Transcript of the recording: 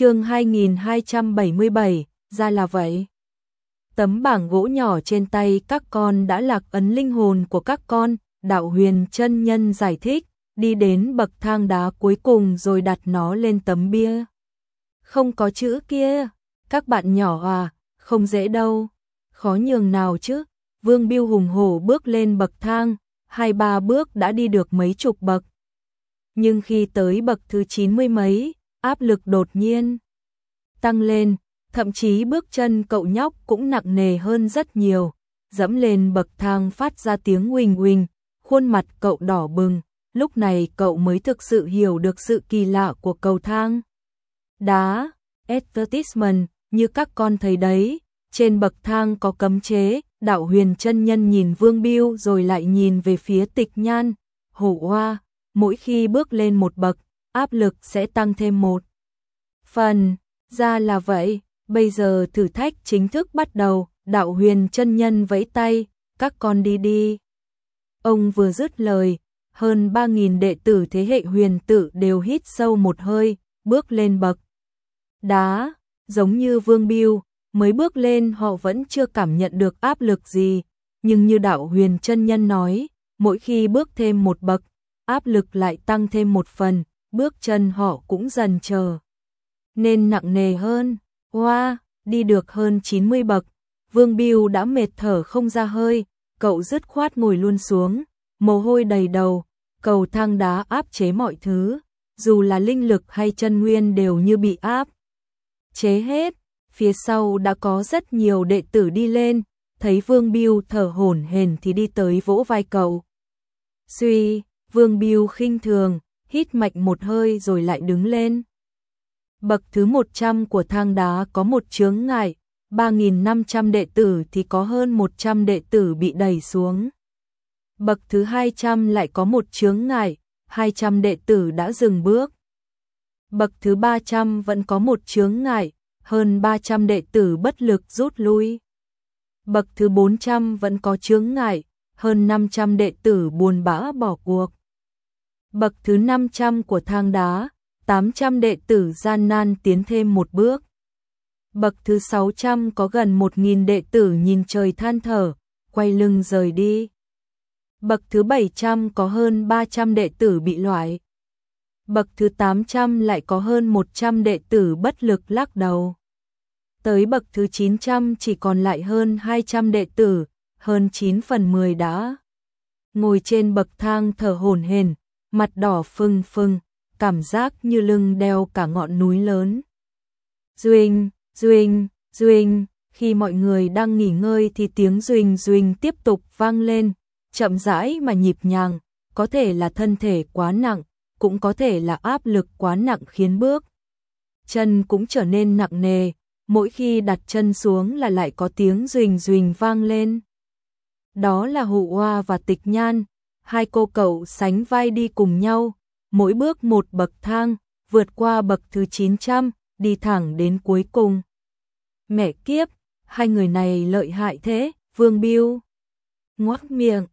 chương 2277, ra là vậy. Tấm bảng gỗ nhỏ trên tay các con đã lạc ấn linh hồn của các con, đạo huyền chân nhân giải thích, đi đến bậc thang đá cuối cùng rồi đặt nó lên tấm bia. Không có chữ kia, các bạn nhỏ à, không dễ đâu, khó nhường nào chứ. Vương Biêu hùng hổ bước lên bậc thang, hai ba bước đã đi được mấy chục bậc. Nhưng khi tới bậc thứ chín mươi mấy, áp lực đột nhiên tăng lên, thậm chí bước chân cậu nhóc cũng nặng nề hơn rất nhiều, dẫm lên bậc thang phát ra tiếng huỳnh huỳnh, khuôn mặt cậu đỏ bừng, lúc này cậu mới thực sự hiểu được sự kỳ lạ của cầu thang. Đá, advertisement, như các con thấy đấy, trên bậc thang có cấm chế, đạo huyền chân nhân nhìn Vương Biêu rồi lại nhìn về phía tịch nhan, hổ hoa, mỗi khi bước lên một bậc, áp lực sẽ tăng thêm một phần, ra là vậy, bây giờ thử thách chính thức bắt đầu, đạo huyền chân nhân vẫy tay, các con đi đi. Ông vừa dứt lời, hơn 3.000 đệ tử thế hệ huyền tử đều hít sâu một hơi, bước lên bậc. Đá, giống như Vương Biêu, mới bước lên họ vẫn chưa cảm nhận được áp lực gì, nhưng như đạo huyền chân nhân nói, mỗi khi bước thêm một bậc, áp lực lại tăng thêm một phần, bước chân họ cũng dần chờ. Nên nặng nề hơn, hoa, wow, đi được hơn 90 bậc, Vương Biêu đã mệt thở không ra hơi, cậu dứt khoát ngồi luôn xuống, mồ hôi đầy đầu, cầu thang đá áp chế mọi thứ, dù là linh lực hay chân nguyên đều như bị áp. Chế hết, phía sau đã có rất nhiều đệ tử đi lên, thấy Vương Biêu thở hổn hển thì đi tới vỗ vai cậu. Suy, Vương Biêu khinh thường, hít mạnh một hơi rồi lại đứng lên. Bậc thứ 100 của thang đá có một chướng ngại, 3.500 đệ tử thì có hơn 100 đệ tử bị đẩy xuống. Bậc thứ 200 lại có một chướng ngại, 200 đệ tử đã dừng bước. Bậc thứ 300 vẫn có một chướng ngại, hơn 300 đệ tử bất lực rút lui. Bậc thứ 400 vẫn có chướng ngại, hơn 500 đệ tử buồn bã bỏ cuộc. Bậc thứ 500 của thang đá, 800 đệ tử gian nan tiến thêm một bước. Bậc thứ 600 có gần 1.000 đệ tử nhìn trời than thở, quay lưng rời đi. Bậc thứ 700 có hơn 300 đệ tử bị loại. Bậc thứ 800 lại có hơn 100 đệ tử bất lực lắc đầu. Tới bậc thứ 900 chỉ còn lại hơn 200 đệ tử, hơn 9 phần 10 đã. Ngồi trên bậc thang thở hổn hển, mặt đỏ phừng phừng, cảm giác như lưng đeo cả ngọn núi lớn. Duyên, Duyên, Duyên, khi mọi người đang nghỉ ngơi thì tiếng Duyên Duyên tiếp tục vang lên, chậm rãi mà nhịp nhàng, có thể là thân thể quá nặng, cũng có thể là áp lực quá nặng khiến bước. Chân cũng trở nên nặng nề, mỗi khi đặt chân xuống là lại có tiếng Duyên Duyên vang lên. Đó là Hụ Hoa và Tịch Nhan, hai cô cậu sánh vai đi cùng nhau, mỗi bước một bậc thang, vượt qua bậc thứ 900, đi thẳng đến cuối cùng. Mẹ kiếp, hai người này lợi hại thế, Vương Biêu. Ngoác miệng,